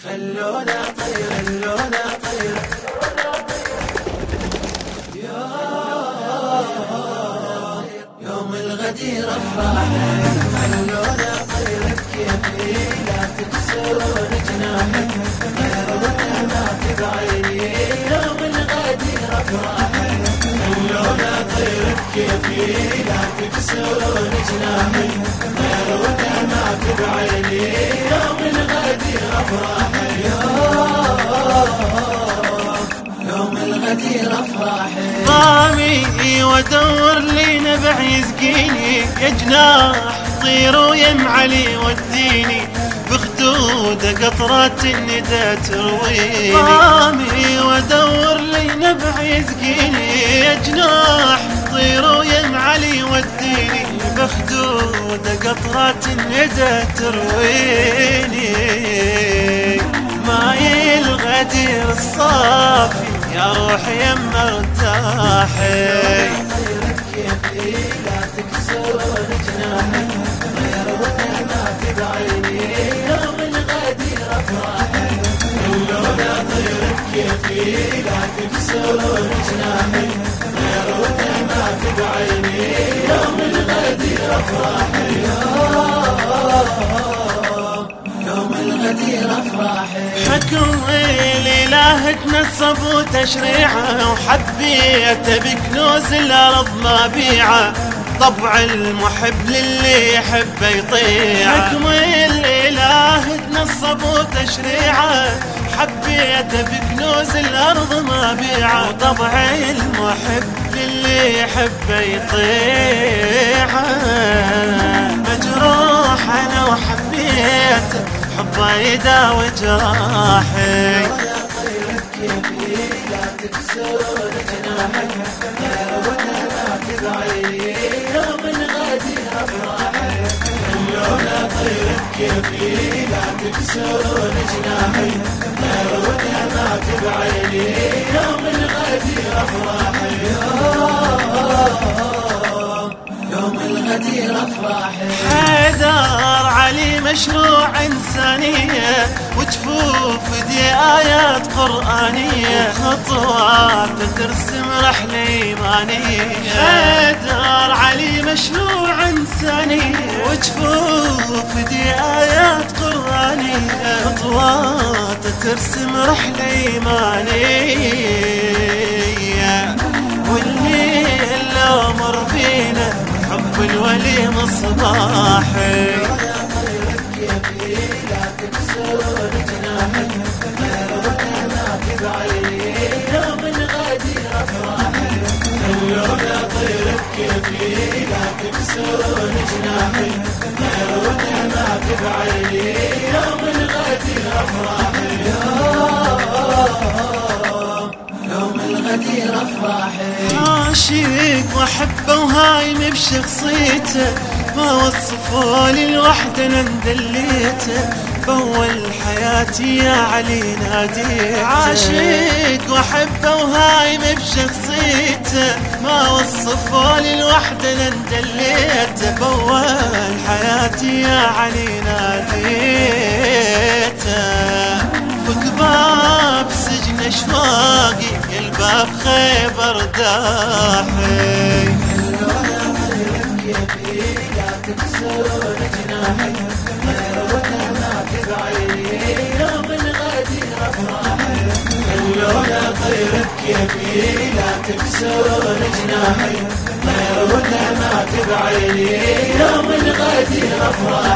خلونا طير خلونا طير. يوم الغدير افراح خلونا طير بكيفي لا تكسرون جناحك. غير ونعمات بعيني. يوم الغدير افراح خلونا طير بكيفي لا تكسرون جناحك. غير ونعمات بعيني. يوم الغدير افراح يوم الغدير وادور لي نبع يسقيني يا جناح طير ويم علي وديني. بخدود قطرات الندى ترويني. ضامي يا جناح طير ويم علي وديني بخدود قطرات الندى ترويني. ماي الغدير الصافي يا روحي يما ارتاحي ونعمات بعيني يوم الغدير افراحي وتشريعه وحبيته بكنوز الأرض ما بيعه طبع المحب للي يحبه يطيع. حكم الإله تنصب وتشريعه حبيته بكنوز الأرض ما بيعه وطبع المحب للي يحبه يطيعه مجروح أنا وحبيته حبه يداوي جراحي يا طيرك كيفي لا تكسرون جناحك لا غير ونعمات بعيني يوم الغدير افراحي يوم الغدير افراحي حيدر علي مشروع إنسانية وجفوف دي آيات قرآنية خطوات ترسم رحلة إيمانية. حيدر علي مشروع إنسانية وجفوف خطوات ترسم رحلة إيمانية واللي لو مر بينا حب الولي مصباحي. يا لا بعيني يوم افراحي طيرك كيفي لا بعيني يوم عاشق وأحبه وهايم بشخصيته. ما وصفوا لي الوحدة أنا اندليته. حياتي يا علي ناديته. عاشق وأحبه وهايم بشخصيته. ما وصفوا لي الوحدة أنا اندليته. حياتي يا علي ناديته. فك باب سجن الباب خيبر داحي. لا تكسرون جناحك غير ونعمات بعيني يوم افراحي لا تكسرون جناحك غير ونعمات بعيني يوم الغدير افراحي